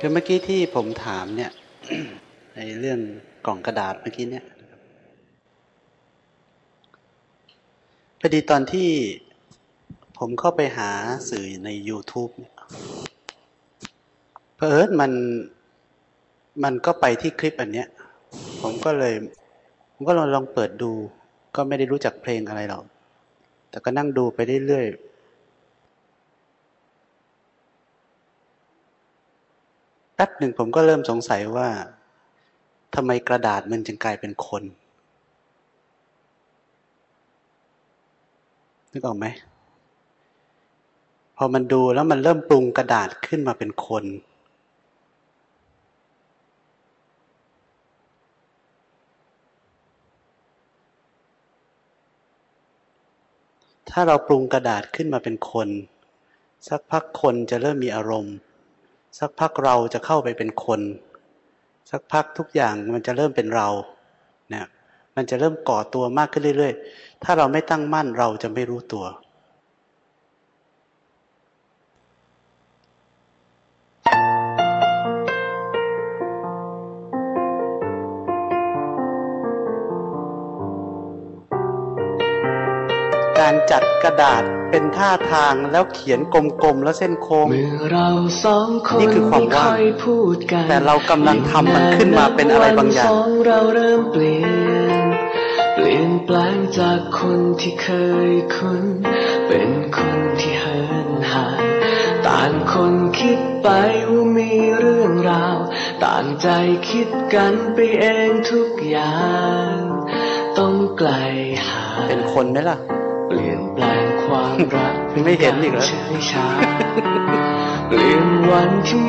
คือเมื่อกี้ที่ผมถามเนี่ยในเรื่องกล่องกระดาษเมื่อกี้เนี่ยพอดีตอนที่ผมเข้าไปหาสื่อใน YouTube เนี่ยเพอเอิญมันมันก็ไปที่คลิปอันเนี้ย ผมก็เลย ผมก็ลองลองเปิดดู ก็ไม่ได้รู้จักเพลงอะไรหรอกแต่ก็นั่งดูไปเรื่อย แป๊บหนึ่งผมก็เริ่มสงสัยว่าทำไมกระดาษมันจึงกลายเป็นคนนึกออกไหมพอมันดูแล้วมันเริ่มปรุงกระดาษขึ้นมาเป็นคน ถ้าเราปรุงกระดาษขึ้นมาเป็นคน สักพักคนจะเริ่มมีอารมณ์ สักพักเราจะเข้าไปเป็นคน สักพักทุกอย่างมันจะเริ่มเป็นเราเนี่ยมันจะเริ่มก่อตัวมากขึ้นเรื่อย ๆ ถ้าเราไม่ตั้งมั่นเราจะไม่รู้ตัว การจัดกระดาษ เป็นท่าทางแล้วเขียนกลมๆแล้วเส้นโค้งนี่คือความว่างแต่เรากำลังทำมันขึ้นมาเป็นอะไรบางอย่างเราเริ่มเปลี่ยนเปลี่ยนแปลงจากคนที่เคยคุ้นเป็นคนที่เหินห่างต่างคนคิดไปว่ามีเรื่องราว ต่างใจคิดกันไปเองทุกอย่าง ต้องไกลห่างเป็นคนไหมล่ะ เปลี่ยนแปลง ความรักไม่เห็นอีกแล้วเปลี่ยนวันที่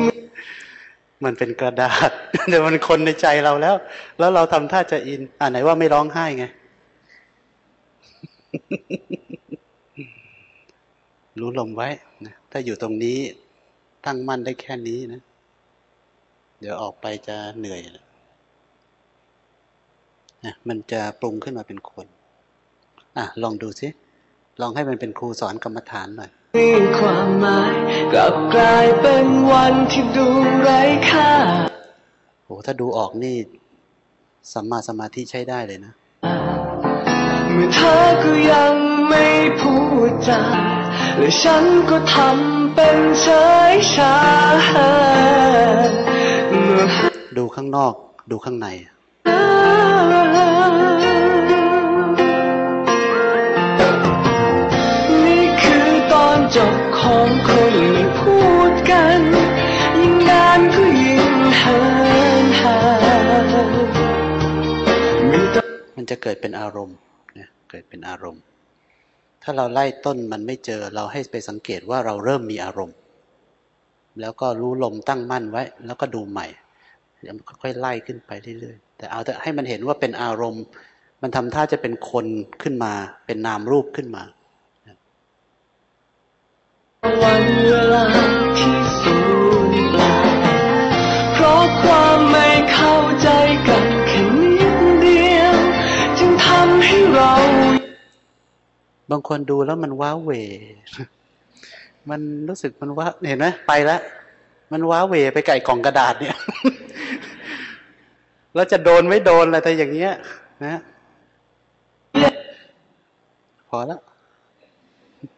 มันเป็นกระดาษแต่มันคนในใจเราแล้ว แล้วเราทำท่าจะอิน อ่าไหนว่าไม่ร้องไห้ไง รู้ลมไว้นะถ้าอยู่ตรงนี้ตั้งมั่นได้แค่นี้นะ เดี๋ยวออกไปจะเหนื่อยนะมันจะปรุงขึ้นมาเป็นคน อะ ลองดูสิ ลองให้มันเป็นครูสอนกรรมฐานหน่อยมีความหมายกลับกลายเป็นวันที่ดูไร้ค่าโอ้ถ้าดูออกนี่สัมมาสมาธิใช้ได้เลยนะ เมื่อเธอก็ยังไม่พูดจาและฉันก็ทำเป็นเฉยชาดูข้างนอกดูข้างใน จบของคนพูดกัน ยิ่งนานก็ยิ่งห่างหางมันจะเกิดเป็นอารมณ์เนี่ยเกิดเป็นอารมณ์ ถ้าเราไล่ต้นมันไม่เจอเราให้ไปสังเกตว่าเราเริ่มมีอารมณ์ แล้วก็รู้ลมตั้งมั่นไว้ แล้วก็ดูใหม่แล้วค่อยๆไล่ขึ้นไปเรื่อยๆ แต่เอาแต่ให้มันเห็นว่าเป็นอารมณ์ มันทำท่าจะเป็นคนขึ้นมา เป็นนามรูปขึ้นมา บางคนดูแล้วมันว้าเวมันรู้สึกมันว้าเห็นไหมไปแล้วมันว้าเวไปไก่กล่องกระดาษเนี่ยแล้วจะโดนไม่โดนอะไรแต่อย่างเงี้ย นะพอแล้ว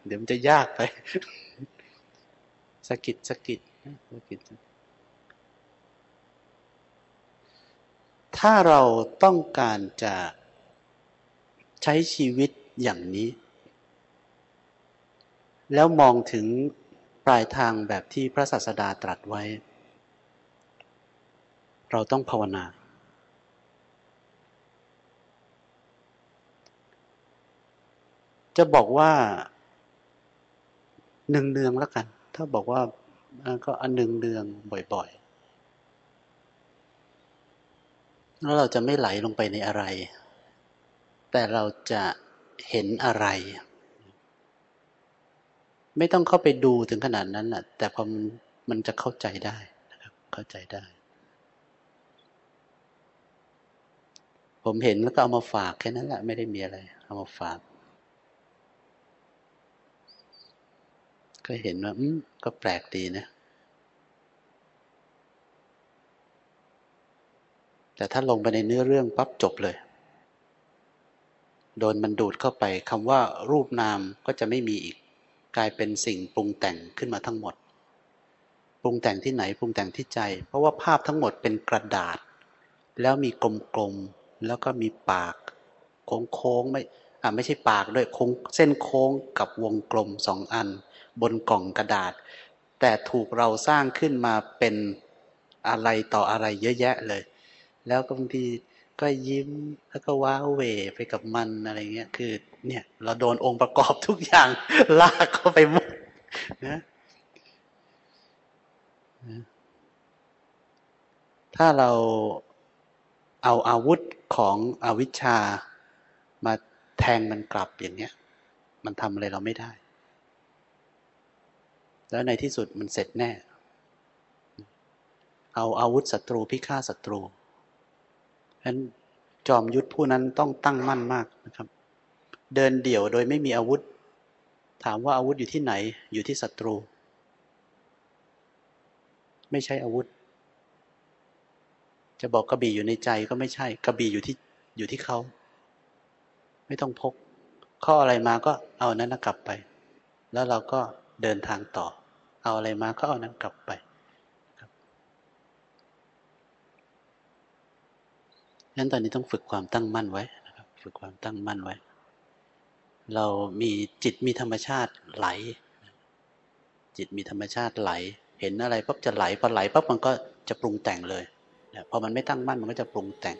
เดี๋ยวมันจะยากไปสกิดสกิดสกิดถ้าเราต้องการจะใช้ชีวิตอย่างนี้ แล้วมองถึงปลายทางแบบที่พระศาสดาตรัสไว้ เราต้องภาวนา จะบอกว่าหนึ่งเนืองแล้วกัน ถ้าบอกว่าก็อันหนึ่งเดืองบ่อยๆ แล้วเราจะไม่ไหลลงไปในอะไร แต่เราจะเห็นอะไร ไม่ต้องเข้าไปดูถึงขนาดนั้นแหละแต่พอมันมันจะเข้าใจได้นะครับ เข้าใจได้ ผมเห็นแล้วก็เอามาฝากแค่นั้นแหละไม่ได้มีอะไร เอามาฝาก ก็เห็นว่าอืมก็แปลกดีนะแต่ถ้าลงไปในเนื้อเรื่องปั๊บจบเลย โดนมันดูดเข้าไปคำว่ารูปนามก็จะไม่มีอีก กลายเป็นสิ่งปรุงแต่งขึ้นมาทั้งหมด ปรุงแต่งที่ไหนปรุงแต่งที่ใจ เพราะว่าภาพทั้งหมดเป็นกระดาษ แล้วมีกลมๆแล้วก็มีปากโค้งๆไม่อ่าไม่ใช่ปากด้วยโค้งเส้นโค้งกับวงกลมสองอัน บนกล่องกระดาษ แต่ถูกเราสร้างขึ้นมาเป็นอะไรต่ออะไรเยอะแยะเลย แล้วก็บางที ก็ยิ้มแล้วก็ว้าเหวไปกับมันอะไรเงี้ยคือ เนี่ย เราโดนองค์ประกอบทุกอย่าง ลากเข้าไปหมดนะถ้าเราเอาอาวุธของอวิชชา มาแทงมันกลับอย่างเนี้ย มันทำอะไรเราไม่ได้ แล้วในที่สุดมันเสร็จแน่ เอาอาวุธศัตรูพิฆาตศัตรู ฉะนั้นจอมยุทธผู้นั้นต้องตั้งมั่นมากนะครับ เดินเดี่ยวโดยไม่มีอาวุธ ถามว่าอาวุธอยู่ที่ไหน อยู่ที่ศัตรู ไม่ใช่อาวุธ จะบอกกระบี่อยู่ในใจก็ไม่ใช่ กระบี่อยู่ที่อยู่ที่เขา ไม่ต้องพก ข้ออะไรมาก็เอานั้นกลับไป แล้วเราก็เดินทางต่อ เอาอะไรมาก็เอานั้นกลับไป งั้นตอนนี้ต้องฝึกความตั้งมั่นไว้นะครับ ฝึกความตั้งมั่นไว้ เรามีจิตมีธรรมชาติไหล จิตมีธรรมชาติไหล เห็นอะไรปั๊บจะไหลพอไหลปั๊บมันก็จะปรุงแต่งเลยพอมันไม่ตั้งมั่นมันก็จะปรุงแต่ง